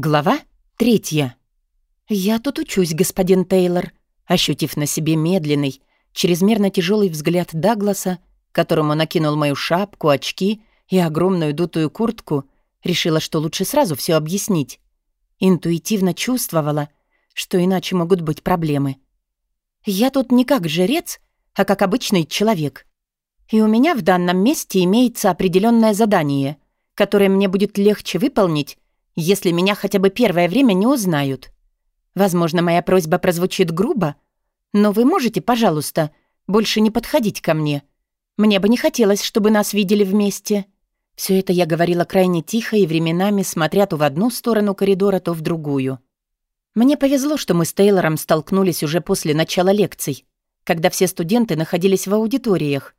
Глава третья. «Я тут учусь, господин Тейлор», ощутив на себе медленный, чрезмерно тяжелый взгляд Дагласа, которому накинул мою шапку, очки и огромную дутую куртку, решила, что лучше сразу все объяснить. Интуитивно чувствовала, что иначе могут быть проблемы. «Я тут не как жрец, а как обычный человек. И у меня в данном месте имеется определенное задание, которое мне будет легче выполнить, если меня хотя бы первое время не узнают. Возможно, моя просьба прозвучит грубо, но вы можете, пожалуйста, больше не подходить ко мне. Мне бы не хотелось, чтобы нас видели вместе». Все это я говорила крайне тихо и временами, смотря то в одну сторону коридора, то в другую. Мне повезло, что мы с Тейлором столкнулись уже после начала лекций, когда все студенты находились в аудиториях.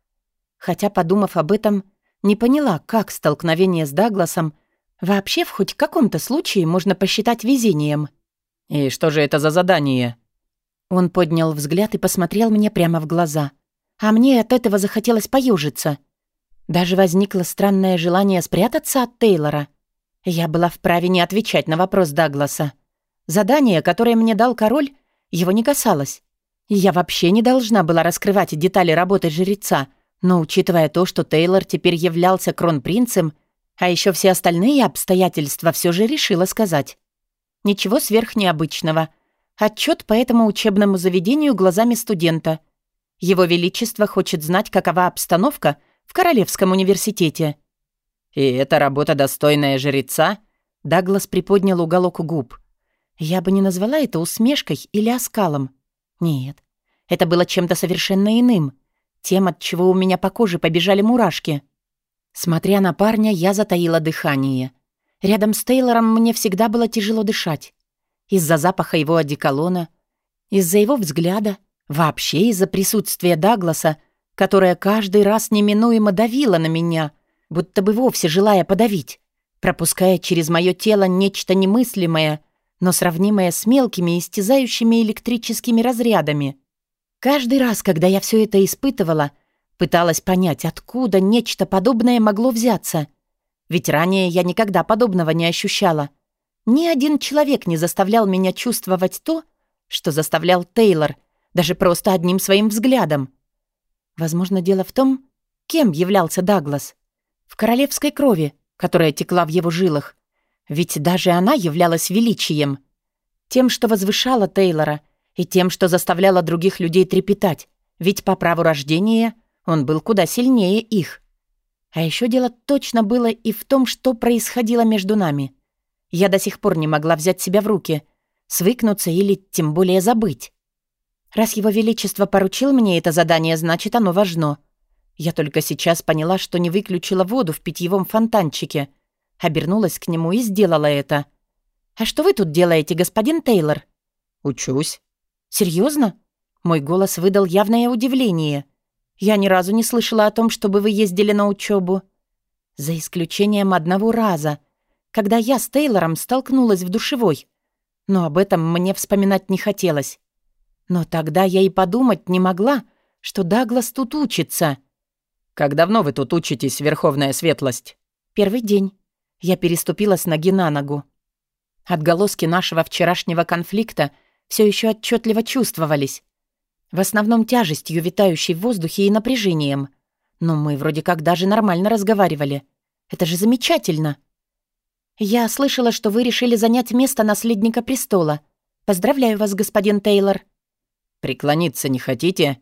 Хотя, подумав об этом, не поняла, как столкновение с Дагласом Вообще, в хоть каком-то случае можно посчитать везением. «И что же это за задание?» Он поднял взгляд и посмотрел мне прямо в глаза. А мне от этого захотелось поюжиться. Даже возникло странное желание спрятаться от Тейлора. Я была вправе не отвечать на вопрос Дагласа. Задание, которое мне дал король, его не касалось. Я вообще не должна была раскрывать детали работы жреца, но учитывая то, что Тейлор теперь являлся кронпринцем, а еще все остальные обстоятельства все же решила сказать. Ничего сверхнеобычного. Отчет по этому учебному заведению глазами студента. Его Величество хочет знать, какова обстановка в Королевском университете. «И это работа достойная жреца?» Даглас приподнял уголок губ. Я бы не назвала это усмешкой или оскалом. Нет, это было чем-то совершенно иным. Тем, от чего у меня по коже побежали мурашки. Смотря на парня, я затаила дыхание. Рядом с Тейлором мне всегда было тяжело дышать. Из-за запаха его одеколона, из-за его взгляда, вообще из-за присутствия Дагласа, которое каждый раз неминуемо давило на меня, будто бы вовсе желая подавить, пропуская через мое тело нечто немыслимое, но сравнимое с мелкими истязающими электрическими разрядами. Каждый раз, когда я все это испытывала — Пыталась понять, откуда нечто подобное могло взяться. Ведь ранее я никогда подобного не ощущала. Ни один человек не заставлял меня чувствовать то, что заставлял Тейлор, даже просто одним своим взглядом. Возможно, дело в том, кем являлся Даглас. В королевской крови, которая текла в его жилах. Ведь даже она являлась величием. Тем, что возвышала Тейлора, и тем, что заставляла других людей трепетать. Ведь по праву рождения он был куда сильнее их. А еще дело точно было и в том, что происходило между нами. Я до сих пор не могла взять себя в руки, свыкнуться или тем более забыть. Раз его величество поручил мне это задание, значит, оно важно. Я только сейчас поняла, что не выключила воду в питьевом фонтанчике. Обернулась к нему и сделала это. «А что вы тут делаете, господин Тейлор?» «Учусь». «Серьезно?» Мой голос выдал явное удивление. Я ни разу не слышала о том, чтобы вы ездили на учебу. За исключением одного раза, когда я с Тейлором столкнулась в душевой. Но об этом мне вспоминать не хотелось. Но тогда я и подумать не могла, что Даглас тут учится. «Как давно вы тут учитесь, Верховная Светлость?» «Первый день. Я переступила с ноги на ногу. Отголоски нашего вчерашнего конфликта все еще отчетливо чувствовались. В основном тяжестью, витающей в воздухе и напряжением. Но мы вроде как даже нормально разговаривали. Это же замечательно. Я слышала, что вы решили занять место наследника престола. Поздравляю вас, господин Тейлор. Преклониться не хотите?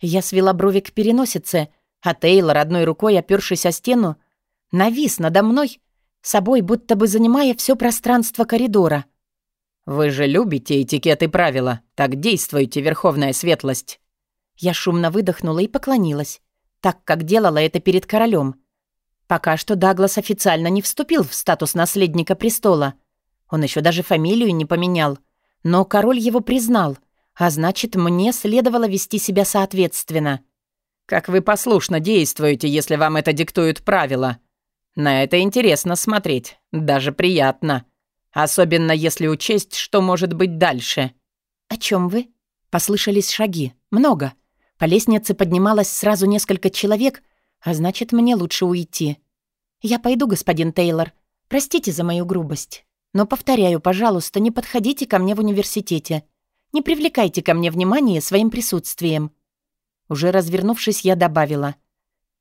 Я свела брови к переносице, а Тейлор, одной рукой опёршись о стену, навис надо мной, собой будто бы занимая все пространство коридора. «Вы же любите этикет и правила. Так действуйте, Верховная Светлость». Я шумно выдохнула и поклонилась, так как делала это перед королем. Пока что Даглас официально не вступил в статус наследника престола. Он еще даже фамилию не поменял. Но король его признал, а значит, мне следовало вести себя соответственно. «Как вы послушно действуете, если вам это диктуют правила. На это интересно смотреть, даже приятно». Особенно если учесть, что может быть дальше. «О чем вы?» Послышались шаги. Много. По лестнице поднималось сразу несколько человек, а значит, мне лучше уйти. «Я пойду, господин Тейлор. Простите за мою грубость». Но повторяю, пожалуйста, не подходите ко мне в университете. Не привлекайте ко мне внимания своим присутствием». Уже развернувшись, я добавила.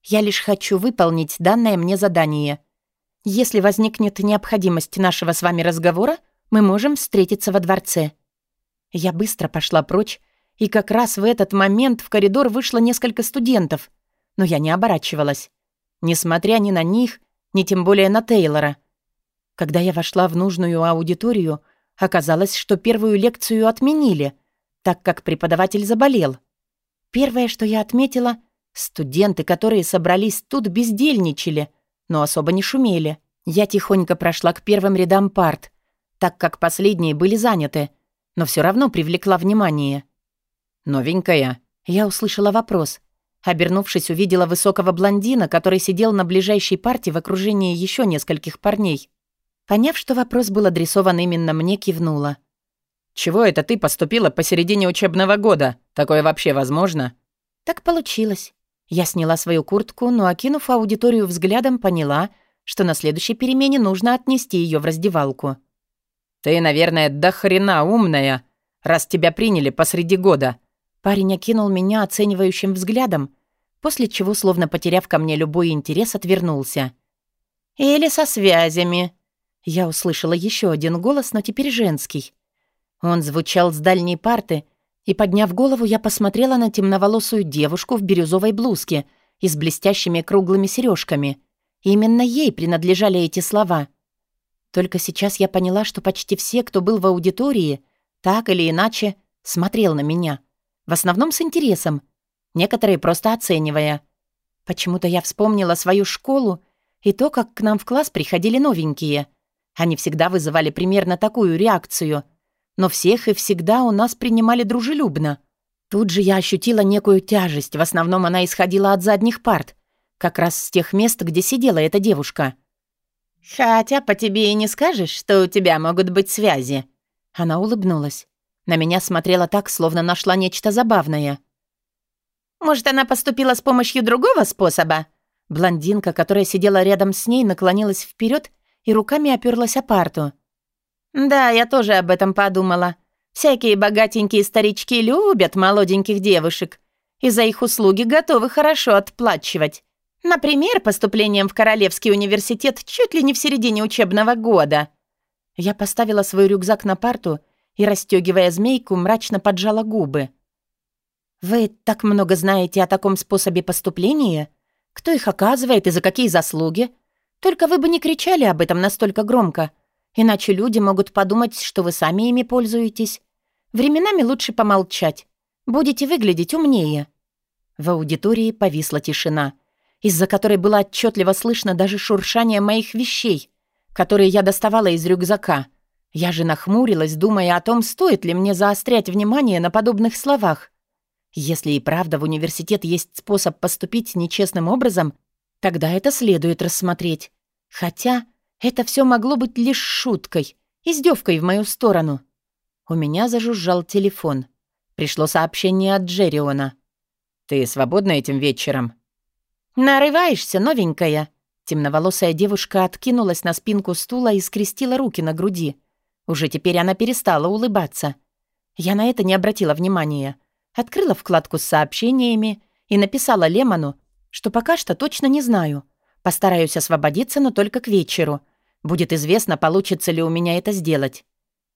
«Я лишь хочу выполнить данное мне задание. Если возникнет необходимость нашего с вами разговора, мы можем встретиться во дворце». Я быстро пошла прочь, и как раз в этот момент в коридор вышло несколько студентов, но я не оборачивалась. Несмотря ни на них, ни тем более на Тейлора. Когда я вошла в нужную аудиторию, оказалось, что первую лекцию отменили, так как преподаватель заболел. Первое, что я отметила, студенты, которые собрались тут, бездельничали, но особо не шумели. Я тихонько прошла к первым рядам парт, так как последние были заняты, но все равно привлекла внимание. «Новенькая?» Я услышала вопрос. Обернувшись, увидела высокого блондина, который сидел на ближайшей парте в окружении еще нескольких парней. Поняв, что вопрос был адресован именно мне, кивнула. «Чего это ты поступила посередине учебного года? Такое вообще возможно?» «Так получилось». Я сняла свою куртку, но, окинув аудиторию взглядом, поняла, что на следующей перемене нужно отнести ее в раздевалку. «Ты, наверное, до хрена умная, раз тебя приняли посреди года». Парень окинул меня оценивающим взглядом, после чего, словно потеряв ко мне любой интерес, отвернулся. «Или со связями». Я услышала еще один голос, но теперь женский. Он звучал с дальней парты, и, подняв голову, я посмотрела на темноволосую девушку в бирюзовой блузке и с блестящими круглыми сережками. Именно ей принадлежали эти слова. Только сейчас я поняла, что почти все, кто был в аудитории, так или иначе, смотрел на меня. В основном с интересом, некоторые просто оценивая. Почему-то я вспомнила свою школу и то, как к нам в класс приходили новенькие. Они всегда вызывали примерно такую реакцию — но всех и всегда у нас принимали дружелюбно. Тут же я ощутила некую тяжесть, в основном она исходила от задних парт, как раз с тех мест, где сидела эта девушка. «Хотя по тебе и не скажешь, что у тебя могут быть связи». Она улыбнулась. На меня смотрела так, словно нашла нечто забавное. «Может, она поступила с помощью другого способа?» Блондинка, которая сидела рядом с ней, наклонилась вперед и руками оперлась о парту. «Да, я тоже об этом подумала. Всякие богатенькие старички любят молоденьких девушек и за их услуги готовы хорошо отплачивать. Например, поступлением в Королевский университет чуть ли не в середине учебного года». Я поставила свой рюкзак на парту и, расстегивая змейку, мрачно поджала губы. «Вы так много знаете о таком способе поступления? Кто их оказывает и за какие заслуги? Только вы бы не кричали об этом настолько громко. Иначе люди могут подумать, что вы сами ими пользуетесь. Временами лучше помолчать. Будете выглядеть умнее». В аудитории повисла тишина, из-за которой было отчетливо слышно даже шуршание моих вещей, которые я доставала из рюкзака. Я же нахмурилась, думая о том, стоит ли мне заострять внимание на подобных словах. Если и правда в университет есть способ поступить нечестным образом, тогда это следует рассмотреть. Хотя это все могло быть лишь шуткой, издевкой в мою сторону. У меня зажужжал телефон. Пришло сообщение от Джерриона. «Ты свободна этим вечером?» «Нарываешься, новенькая?» Темноволосая девушка откинулась на спинку стула и скрестила руки на груди. Уже теперь она перестала улыбаться. Я на это не обратила внимания. Открыла вкладку с сообщениями и написала Лемону, что пока что точно не знаю — Постараюсь освободиться, но только к вечеру. Будет известно, получится ли у меня это сделать.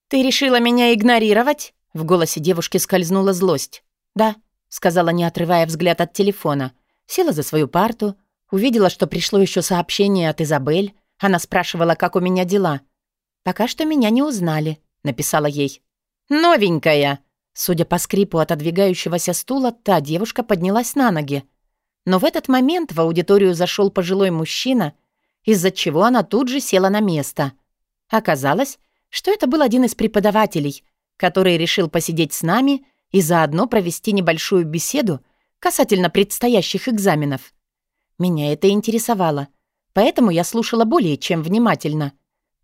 «Ты решила меня игнорировать?» В голосе девушки скользнула злость. «Да», — сказала, не отрывая взгляд от телефона. Села за свою парту, увидела, что пришло еще сообщение от Изабель. Она спрашивала, как у меня дела. «Пока что меня не узнали», — написала ей. «Новенькая!» Судя по скрипу отодвигающегося стула, та девушка поднялась на ноги. Но в этот момент в аудиторию зашел пожилой мужчина, из-за чего она тут же села на место. Оказалось, что это был один из преподавателей, который решил посидеть с нами и заодно провести небольшую беседу касательно предстоящих экзаменов. Меня это интересовало, поэтому я слушала более чем внимательно.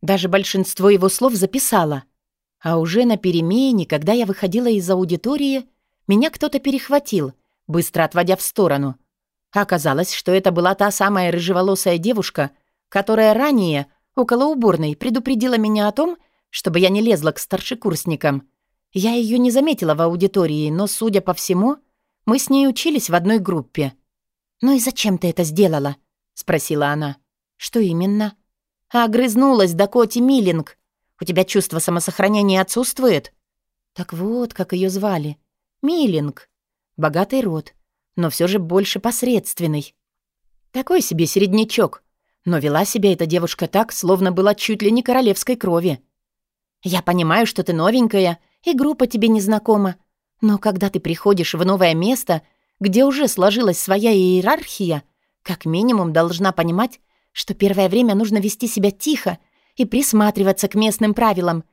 Даже большинство его слов записала. А уже на перемене, когда я выходила из аудитории, меня кто-то перехватил, быстро отводя в сторону — Оказалось, что это была та самая рыжеволосая девушка, которая ранее, около уборной, предупредила меня о том, чтобы я не лезла к старшекурсникам. Я ее не заметила в аудитории, но, судя по всему, мы с ней учились в одной группе. «Ну и зачем ты это сделала?» — спросила она. «Что именно?» «Огрызнулась Дакоти Миллинг. У тебя чувство самосохранения отсутствует?» Так вот, как ее звали. Миллинг. Богатый род, но все же больше посредственный. Такой себе середнячок. Но вела себя эта девушка так, словно была чуть ли не королевской крови. «Я понимаю, что ты новенькая, и группа тебе не знакома. Но когда ты приходишь в новое место, где уже сложилась своя иерархия, как минимум должна понимать, что первое время нужно вести себя тихо и присматриваться к местным правилам,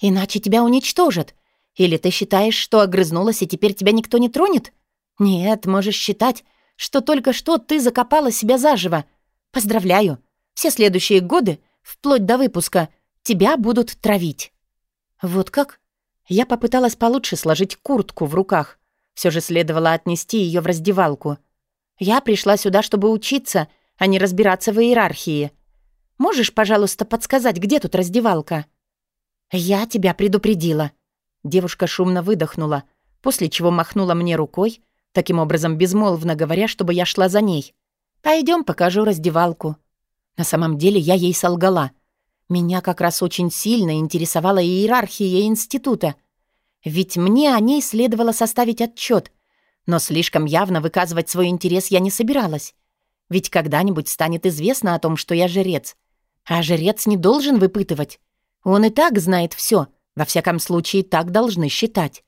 иначе тебя уничтожат. Или ты считаешь, что огрызнулась, и теперь тебя никто не тронет? Нет, можешь считать, что только что ты закопала себя заживо. Поздравляю. Все следующие годы, вплоть до выпуска, тебя будут травить. Вот как? Я попыталась получше сложить куртку в руках. Все же следовало отнести ее в раздевалку. Я пришла сюда, чтобы учиться, а не разбираться в иерархии. Можешь, пожалуйста, подсказать, где тут раздевалка? Я тебя предупредила. Девушка шумно выдохнула, после чего махнула мне рукой, таким образом безмолвно говоря, чтобы я шла за ней. Пойдем, покажу раздевалку. На самом деле я ей солгала — меня как раз очень сильно интересовала иерархия института. Ведь мне о ней следовало составить отчет, но слишком явно выказывать свой интерес я не собиралась. Ведь когда-нибудь станет известно о том, что я жрец. А жрец не должен выпытывать. Он и так знает все. Во всяком случае, так должны считать.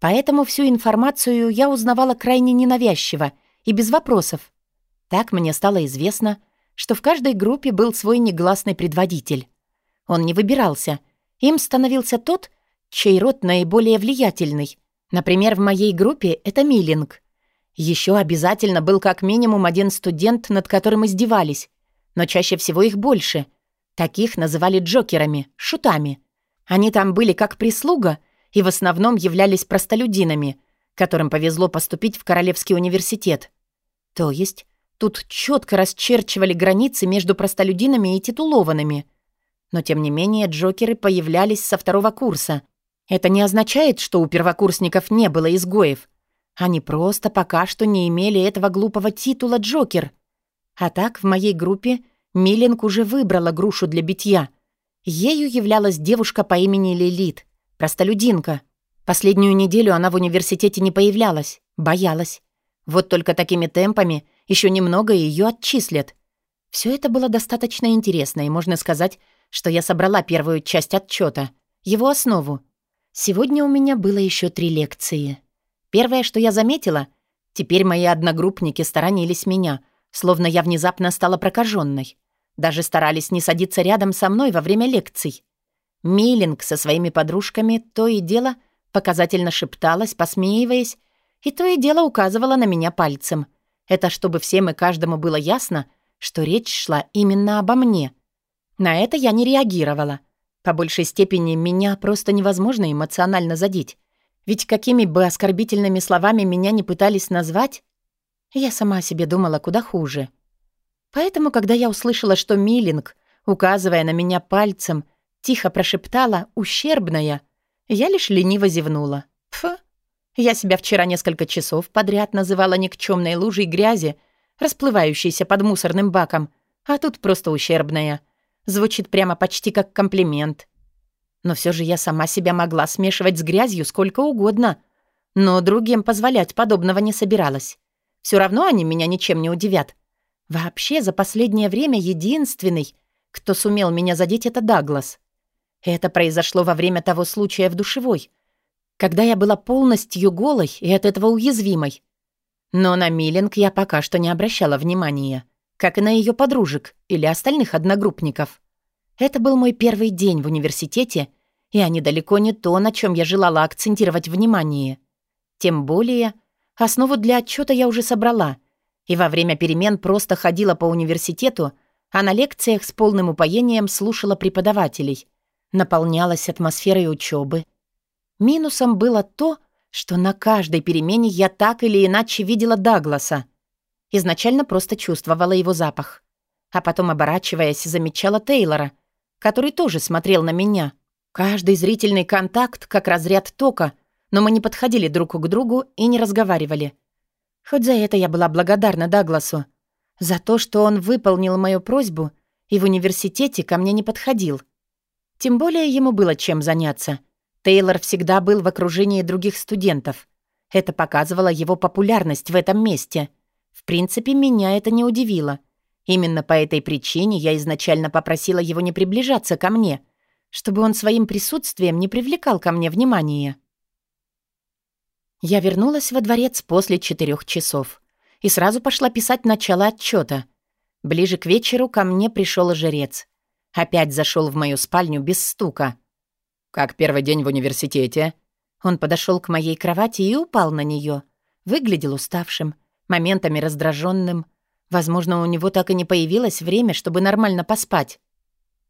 Поэтому всю информацию я узнавала крайне ненавязчиво и без вопросов. Так мне стало известно, что в каждой группе был свой негласный предводитель. Он не выбирался. Им становился тот, чей род наиболее влиятельный. Например, в моей группе это Миллинг. Еще обязательно был как минимум один студент, над которым издевались. Но чаще всего их больше. Таких называли джокерами, шутами. Они там были как прислуга и в основном являлись простолюдинами, которым повезло поступить в Королевский университет. То есть тут четко расчерчивали границы между простолюдинами и титулованными – но, тем не менее, Джокеры появлялись со второго курса. Это не означает, что у первокурсников не было изгоев. Они просто пока что не имели этого глупого титула Джокер. А так, в моей группе Миллинг уже выбрала грушу для битья. Ею являлась девушка по имени Лилит, простолюдинка. Последнюю неделю она в университете не появлялась, боялась. Вот только такими темпами еще немного ее отчислят. Все это было достаточно интересно, и можно сказать, что я собрала первую часть отчета, его основу. Сегодня у меня было еще три лекции. Первое, что я заметила, теперь мои одногруппники сторонились меня, словно я внезапно стала прокаженной. Даже старались не садиться рядом со мной во время лекций. Миллинг со своими подружками то и дело показательно шепталась, посмеиваясь, и то и дело указывала на меня пальцем. Это чтобы всем и каждому было ясно, что речь шла именно обо мне — на это я не реагировала. По большей степени меня просто невозможно эмоционально задеть. Ведь какими бы оскорбительными словами меня не пытались назвать, я сама себе думала куда хуже. Поэтому, когда я услышала, что Миллинг, указывая на меня пальцем, тихо прошептала «ущербная», я лишь лениво зевнула. Пф, я себя вчера несколько часов подряд называла никчемной лужей грязи, расплывающейся под мусорным баком, а тут просто ущербная — Звучит прямо почти как комплимент. Но все же я сама себя могла смешивать с грязью сколько угодно. Но другим позволять подобного не собиралась. Все равно они меня ничем не удивят. Вообще, за последнее время единственный, кто сумел меня задеть, это Даглас. Это произошло во время того случая в душевой, когда я была полностью голой и от этого уязвимой. Но на Миллинг я пока что не обращала внимания как и на ее подружек или остальных одногруппников. Это был мой первый день в университете, и они далеко не то, на чем я желала акцентировать внимание. Тем более, основу для отчета я уже собрала, и во время перемен просто ходила по университету, а на лекциях с полным упоением слушала преподавателей, наполнялась атмосферой учебы. Минусом было то, что на каждой перемене я так или иначе видела Дагласа. Изначально просто чувствовала его запах. А потом, оборачиваясь, замечала Тейлора, который тоже смотрел на меня. Каждый зрительный контакт как разряд тока, но мы не подходили друг к другу и не разговаривали. Хоть за это я была благодарна Дагласу. За то, что он выполнил мою просьбу и в университете ко мне не подходил. Тем более ему было чем заняться. Тейлор всегда был в окружении других студентов. Это показывало его популярность в этом месте. В принципе, меня это не удивило. Именно по этой причине я изначально попросила его не приближаться ко мне, чтобы он своим присутствием не привлекал ко мне внимания. Я вернулась во дворец после четырех часов и сразу пошла писать начало отчета. Ближе к вечеру ко мне пришел жрец. Опять зашел в мою спальню без стука. «Как первый день в университете?» Он подошел к моей кровати и упал на нее. Выглядел уставшим, моментами раздраженным. Возможно, у него так и не появилось время, чтобы нормально поспать.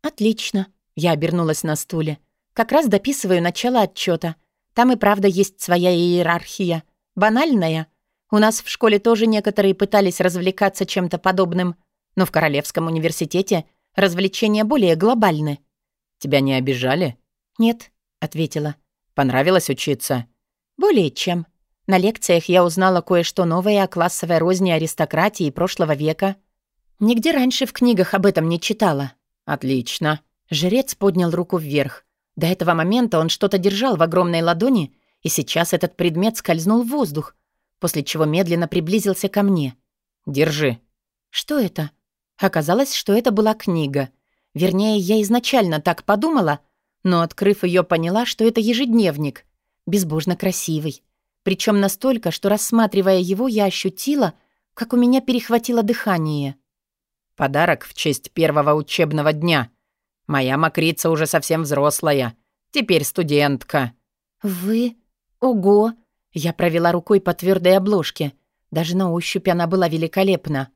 «Отлично», — я обернулась на стуле. «Как раз дописываю начало отчета. Там и правда есть своя иерархия. Банальная. У нас в школе тоже некоторые пытались развлекаться чем-то подобным. Но в Королевском университете развлечения более глобальны». «Тебя не обижали?» «Нет», — ответила. «Понравилось учиться?» «Более чем. На лекциях я узнала кое-что новое о классовой розни аристократии прошлого века. Нигде раньше в книгах об этом не читала». «Отлично». Жрец поднял руку вверх. До этого момента он что-то держал в огромной ладони, и сейчас этот предмет скользнул в воздух, после чего медленно приблизился ко мне. «Держи». «Что это?» Оказалось, что это была книга. Вернее, я изначально так подумала — но, открыв ее, поняла, что это ежедневник, безбожно красивый. Причем настолько, что, рассматривая его, я ощутила, как у меня перехватило дыхание. «Подарок в честь первого учебного дня. Моя мокрица уже совсем взрослая. Теперь студентка». «Вы? Ого!» Я провела рукой по твердой обложке. Даже на ощупь она была великолепна.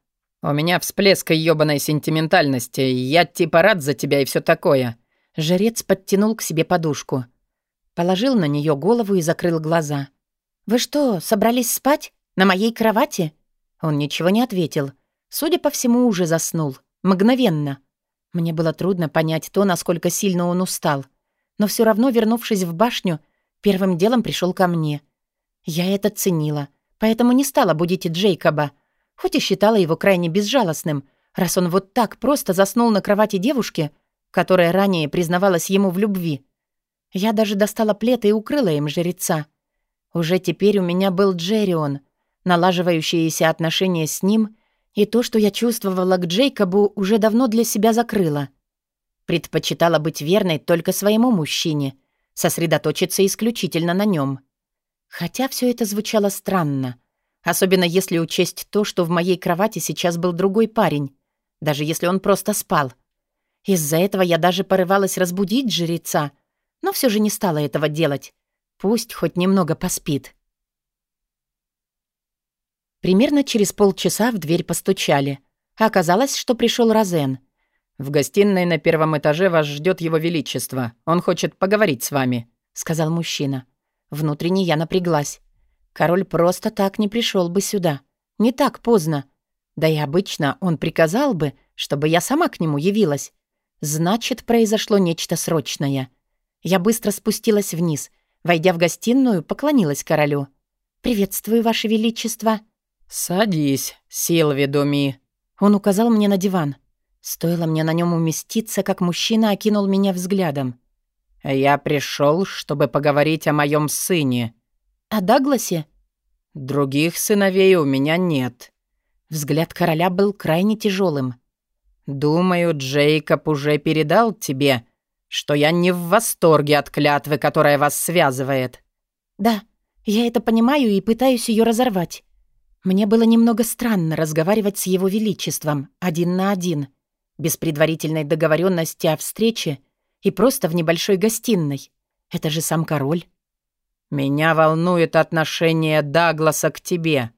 «У меня всплеск ёбаной сентиментальности. Я типа рад за тебя и все такое. Жрец подтянул к себе подушку. Положил на нее голову и закрыл глаза. «Вы что, собрались спать? На моей кровати?» Он ничего не ответил. Судя по всему, уже заснул. Мгновенно. Мне было трудно понять то, насколько сильно он устал. Но все равно, вернувшись в башню, первым делом пришел ко мне. Я это ценила, поэтому не стала будить Джейкоба, хоть и считала его крайне безжалостным, раз он вот так просто заснул на кровати девушки — которая ранее признавалась ему в любви. Я даже достала плед и укрыла им жреца. Уже теперь у меня был Джеррион, налаживающиеся отношения с ним, и то, что я чувствовала к Джейкобу, уже давно для себя закрыла. Предпочитала быть верной только своему мужчине, сосредоточиться исключительно на нем. Хотя все это звучало странно, особенно если учесть то, что в моей кровати сейчас был другой парень, даже если он просто спал — из-за этого я даже порывалась разбудить жреца, но все же не стала этого делать. Пусть хоть немного поспит. Примерно через полчаса в дверь постучали. Оказалось, что пришел Розен. «В гостиной на первом этаже вас ждет его величество. Он хочет поговорить с вами», — сказал мужчина. Внутренне я напряглась. Король просто так не пришел бы сюда. Не так поздно. Да и обычно он приказал бы, чтобы я сама к нему явилась. Значит, произошло нечто срочное. Я быстро спустилась вниз. Войдя в гостиную, поклонилась королю. «Приветствую, Ваше Величество». «Садись, Силви Думи». Он указал мне на диван. Стоило мне на нем уместиться, как мужчина окинул меня взглядом. «Я пришел, чтобы поговорить о моем сыне». «О Дагласе?» «Других сыновей у меня нет». Взгляд короля был крайне тяжелым. «Думаю, Джейкоб уже передал тебе, что я не в восторге от клятвы, которая вас связывает». «Да, я это понимаю и пытаюсь ее разорвать. Мне было немного странно разговаривать с его величеством один на один, без предварительной договоренности о встрече и просто в небольшой гостиной. Это же сам король». «Меня волнует отношение Дагласа к тебе».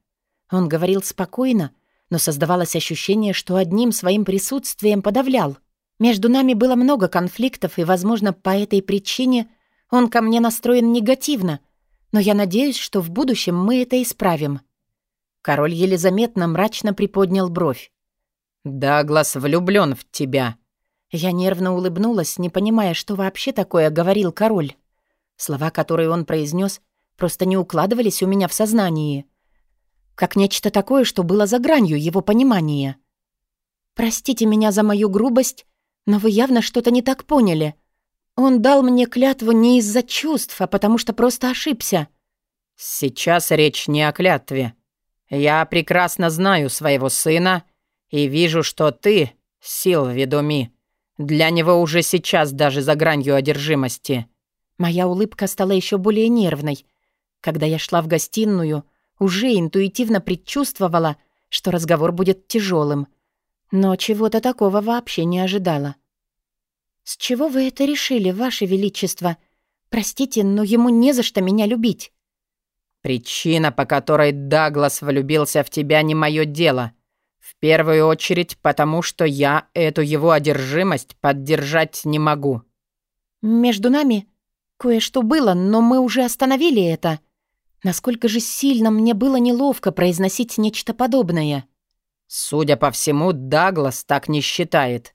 Он говорил спокойно, но создавалось ощущение, что одним своим присутствием подавлял. Между нами было много конфликтов, и, возможно, по этой причине он ко мне настроен негативно, но я надеюсь, что в будущем мы это исправим». Король еле заметно мрачно приподнял бровь. «Даглас влюблён в тебя». Я нервно улыбнулась, не понимая, что вообще такое говорил король. Слова, которые он произнес, просто не укладывались у меня в сознании. Как нечто такое, что было за гранью его понимания. «Простите меня за мою грубость, но вы явно что-то не так поняли. Он дал мне клятву не из-за чувств, а потому что просто ошибся». «Сейчас речь не о клятве. Я прекрасно знаю своего сына и вижу, что ты, сил ведоми, для него уже сейчас даже за гранью одержимости». Моя улыбка стала еще более нервной. Когда я шла в гостиную, уже интуитивно предчувствовала, что разговор будет тяжелым. Но чего-то такого вообще не ожидала. «С чего вы это решили, Ваше Величество? Простите, но ему не за что меня любить». «Причина, по которой Даглас влюбился в тебя, не мое дело. В первую очередь, потому что я эту его одержимость поддержать не могу». «Между нами кое-что было, но мы уже остановили это. Насколько же сильно мне было неловко произносить нечто подобное». «Судя по всему, Даглас так не считает.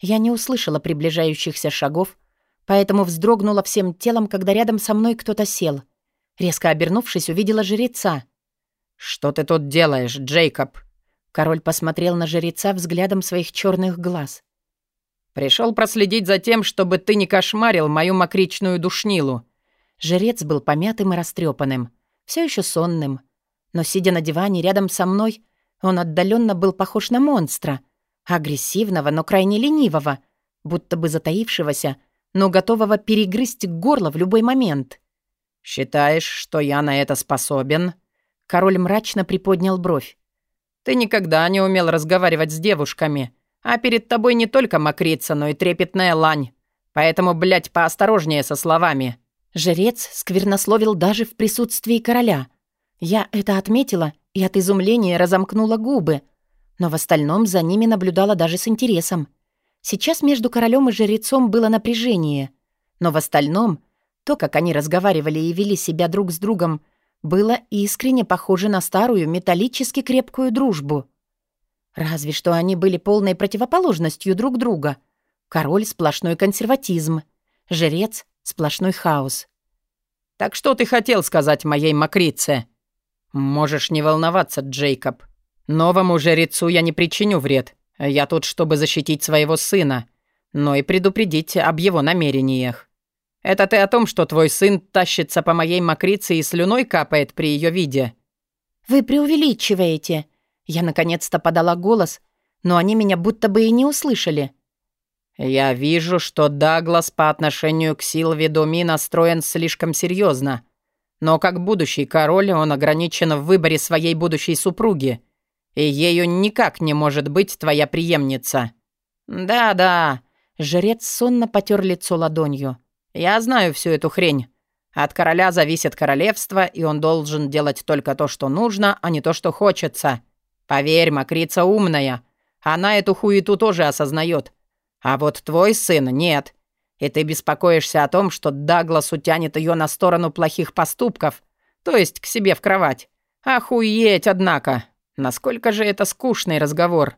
Я не услышала приближающихся шагов, поэтому вздрогнула всем телом, когда рядом со мной кто-то сел. Резко обернувшись, увидела жреца. «Что ты тут делаешь, Джейкоб?» Король посмотрел на жреца взглядом своих черных глаз. «Пришел проследить за тем, чтобы ты не кошмарил мою мокричную душнилу». Жрец был помятым и растрепанным, все еще сонным. Но, сидя на диване рядом со мной, он отдаленно был похож на монстра — Агрессивного, но крайне ленивого, будто бы затаившегося, но готового перегрызть горло в любой момент. «Считаешь, что я на это способен?» Король мрачно приподнял бровь. «Ты никогда не умел разговаривать с девушками, а перед тобой не только мокрица, но и трепетная лань. Поэтому, блядь, поосторожнее со словами». Жрец сквернословил даже в присутствии короля. Я это отметила и от изумления разомкнула губы — но в остальном за ними наблюдала даже с интересом. Сейчас между королем и жрецом было напряжение, но в остальном то, как они разговаривали и вели себя друг с другом, было искренне похоже на старую металлически крепкую дружбу. Разве что они были полной противоположностью друг друга. Король — сплошной консерватизм, жрец — сплошной хаос. «Так что ты хотел сказать моей мокрице?» «Можешь не волноваться, Джейкоб», Новому жрецу я не причиню вред. Я тут, чтобы защитить своего сына, но и предупредить об его намерениях. Это ты о том, что твой сын тащится по моей мокрице и слюной капает при ее виде?» «Вы преувеличиваете». Я наконец-то подала голос, но они меня будто бы и не услышали. «Я вижу, что Даглас по отношению к Силве Доми настроен слишком серьезно. Но как будущий король он ограничен в выборе своей будущей супруги и ею никак не может быть твоя преемница». «Да-да», — жрец сонно потер лицо ладонью. «Я знаю всю эту хрень. От короля зависит королевство, и он должен делать только то, что нужно, а не то, что хочется. Поверь, Макрица умная. Она эту хуету тоже осознает. А вот твой сын нет. И ты беспокоишься о том, что Даглас утянет ее на сторону плохих поступков, то есть к себе в кровать. Охуеть, однако. Насколько же это скучный разговор.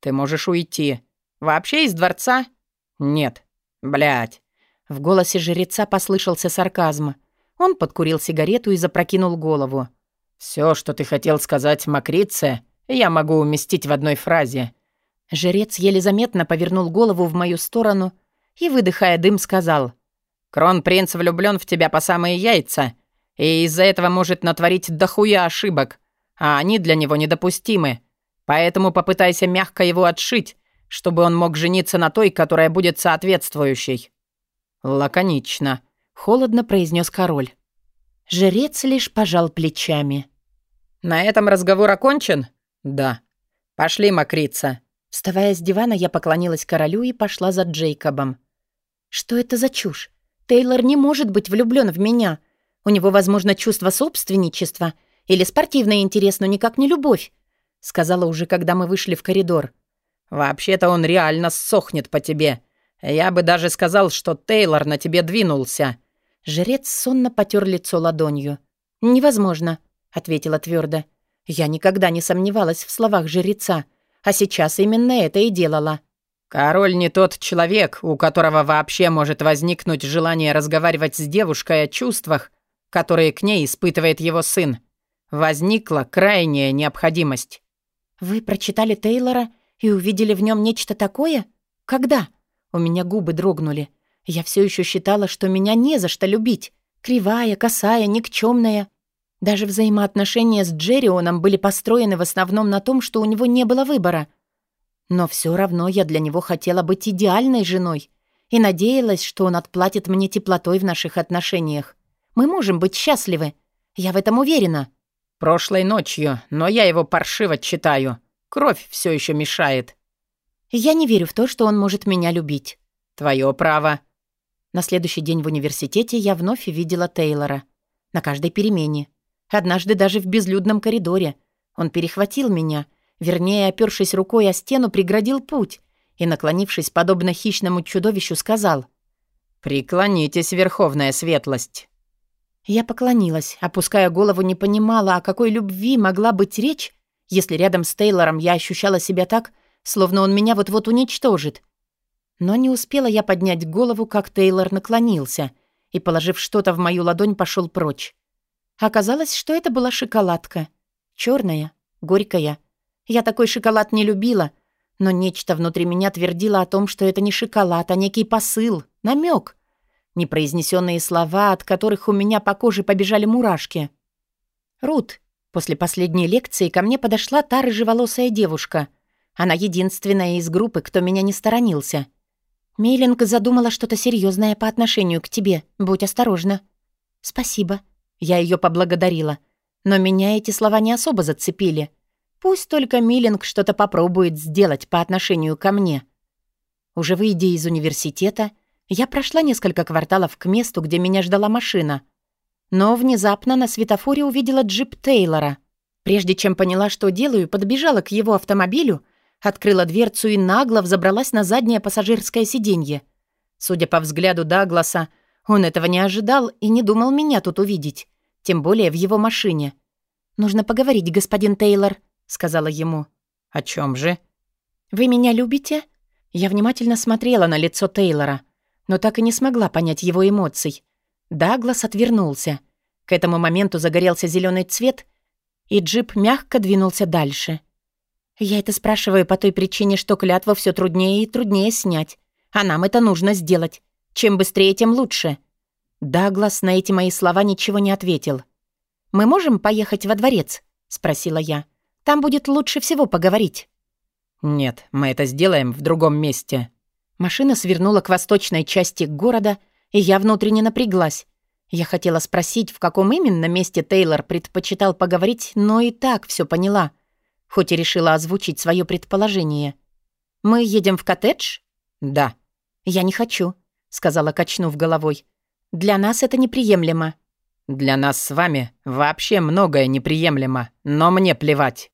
Ты можешь уйти. Вообще из дворца? Нет. Блядь. В голосе жреца послышался сарказм. Он подкурил сигарету и запрокинул голову. Все, что ты хотел сказать Макрице, я могу уместить в одной фразе». Жрец еле заметно повернул голову в мою сторону и, выдыхая дым, сказал. «Кронпринц влюблен в тебя по самые яйца, и из-за этого может натворить дохуя ошибок а они для него недопустимы. Поэтому попытайся мягко его отшить, чтобы он мог жениться на той, которая будет соответствующей». «Лаконично», — холодно произнес король. Жрец лишь пожал плечами. «На этом разговор окончен?» «Да». «Пошли мокриться». Вставая с дивана, я поклонилась королю и пошла за Джейкобом. «Что это за чушь? Тейлор не может быть влюблен в меня. У него, возможно, чувство собственничества — или спортивный интерес, но никак не любовь», — сказала уже, когда мы вышли в коридор. «Вообще-то он реально сохнет по тебе. Я бы даже сказал, что Тейлор на тебе двинулся». Жрец сонно потер лицо ладонью. «Невозможно», — ответила твердо. «Я никогда не сомневалась в словах жреца, а сейчас именно это и делала». Король не тот человек, у которого вообще может возникнуть желание разговаривать с девушкой о чувствах, которые к ней испытывает его сын. Возникла крайняя необходимость. Вы прочитали Тейлора и увидели в нем нечто такое? Когда? У меня губы дрогнули. Я все еще считала, что меня не за что любить. Кривая, косая, никчемная. Даже взаимоотношения с Джеррионом были построены в основном на том, что у него не было выбора — но все равно я для него хотела быть идеальной женой и надеялась, что он отплатит мне теплотой в наших отношениях. Мы можем быть счастливы. Я в этом уверена. Прошлой ночью, но я его паршиво читаю. Кровь все еще мешает. Я не верю в то, что он может меня любить. Твое право. На следующий день в университете я вновь видела Тейлора. На каждой перемене. Однажды даже в безлюдном коридоре. Он перехватил меня — Вернее, опёршись рукой о стену, преградил путь и, наклонившись, подобно хищному чудовищу, сказал «Преклонитесь, Верховная Светлость». Я поклонилась, опуская голову, не понимала, о какой любви могла быть речь, если рядом с Тейлором я ощущала себя так, словно он меня вот-вот уничтожит. Но не успела я поднять голову, как Тейлор наклонился и, положив что-то в мою ладонь, пошел прочь. Оказалось, что это была шоколадка. черная, горькая, я такой шоколад не любила, но нечто внутри меня твердило о том, что это не шоколад, а некий посыл, намек, непроизнесенные слова, от которых у меня по коже побежали мурашки. «Рут», после последней лекции ко мне подошла та рыжеволосая девушка. Она единственная из группы, кто меня не сторонился. «Мейлинг задумала что-то серьезное по отношению к тебе. Будь осторожна». «Спасибо». Я ее поблагодарила. Но меня эти слова не особо зацепили. Пусть только Миллинг что-то попробует сделать по отношению ко мне. Уже выйдя из университета, я прошла несколько кварталов к месту, где меня ждала машина. Но внезапно на светофоре увидела джип Тейлора. Прежде чем поняла, что делаю, подбежала к его автомобилю, открыла дверцу и нагло взобралась на заднее пассажирское сиденье. Судя по взгляду Дагласа, он этого не ожидал и не думал меня тут увидеть, тем более в его машине. «Нужно поговорить, господин Тейлор», сказала ему. «О чем же?» «Вы меня любите?» Я внимательно смотрела на лицо Тейлора, но так и не смогла понять его эмоций. Даглас отвернулся. К этому моменту загорелся зеленый цвет, и джип мягко двинулся дальше. Я это спрашиваю по той причине, что клятву все труднее и труднее снять. А нам это нужно сделать. Чем быстрее, тем лучше. Даглас на эти мои слова ничего не ответил. «Мы можем поехать во дворец?» — спросила я. Там будет лучше всего поговорить». «Нет, мы это сделаем в другом месте». Машина свернула к восточной части города, и я внутренне напряглась. Я хотела спросить, в каком именно месте Тейлор предпочитал поговорить, но и так все поняла, хоть и решила озвучить свое предположение. «Мы едем в коттедж?» «Да». «Я не хочу», — сказала, качнув головой. «Для нас это неприемлемо». «Для нас с вами вообще многое неприемлемо, но мне плевать».